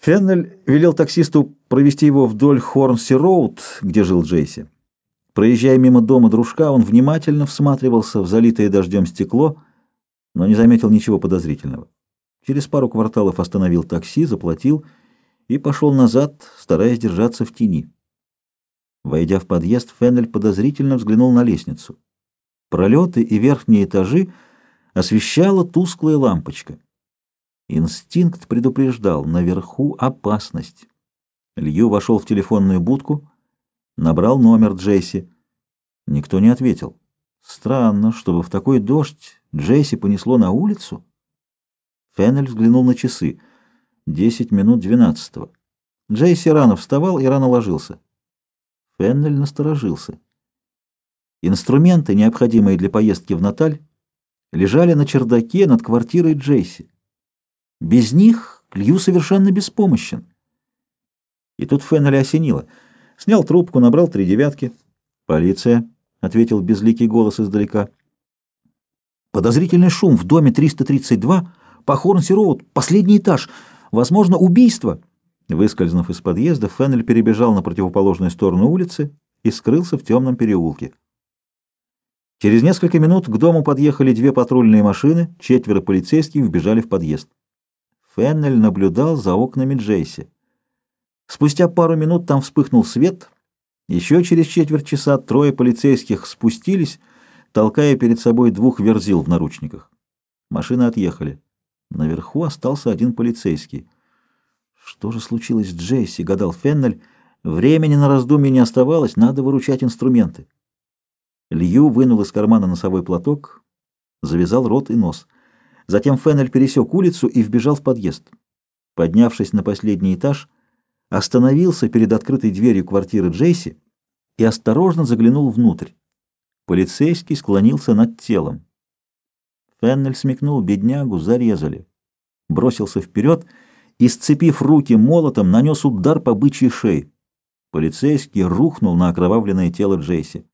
Феннель велел таксисту провести его вдоль Хорнси-Роуд, где жил Джейси. Проезжая мимо дома дружка, он внимательно всматривался в залитое дождем стекло, но не заметил ничего подозрительного. Через пару кварталов остановил такси, заплатил и пошел назад, стараясь держаться в тени. Войдя в подъезд, Феннель подозрительно взглянул на лестницу. Пролеты и верхние этажи освещала тусклая лампочка. Инстинкт предупреждал, наверху опасность. Лью вошел в телефонную будку, набрал номер Джесси. Никто не ответил. Странно, чтобы в такой дождь Джесси понесло на улицу. Феннель взглянул на часы. Десять минут двенадцатого. Джейси рано вставал и рано ложился. Феннель насторожился. Инструменты, необходимые для поездки в Наталь, лежали на чердаке над квартирой Джейси. Без них Лью совершенно беспомощен. И тут Феннелли осенило. Снял трубку, набрал три девятки. «Полиция», — ответил безликий голос издалека. «Подозрительный шум в доме 332, по Хорнси-Роуд, последний этаж. Возможно, убийство». Выскользнув из подъезда, Феннель перебежал на противоположную сторону улицы и скрылся в темном переулке. Через несколько минут к дому подъехали две патрульные машины, четверо полицейских вбежали в подъезд. Феннель наблюдал за окнами Джейси. Спустя пару минут там вспыхнул свет. Еще через четверть часа трое полицейских спустились, толкая перед собой двух верзил в наручниках. Машины отъехали. Наверху остался один полицейский. Что же случилось с Джейси, гадал Феннель. Времени на раздумье не оставалось, надо выручать инструменты. Лью вынул из кармана носовой платок, завязал рот и нос — Затем Феннель пересек улицу и вбежал в подъезд. Поднявшись на последний этаж, остановился перед открытой дверью квартиры Джейси и осторожно заглянул внутрь. Полицейский склонился над телом. Феннель смекнул, беднягу зарезали. Бросился вперед и, сцепив руки молотом, нанес удар по бычьей шее. Полицейский рухнул на окровавленное тело Джейси.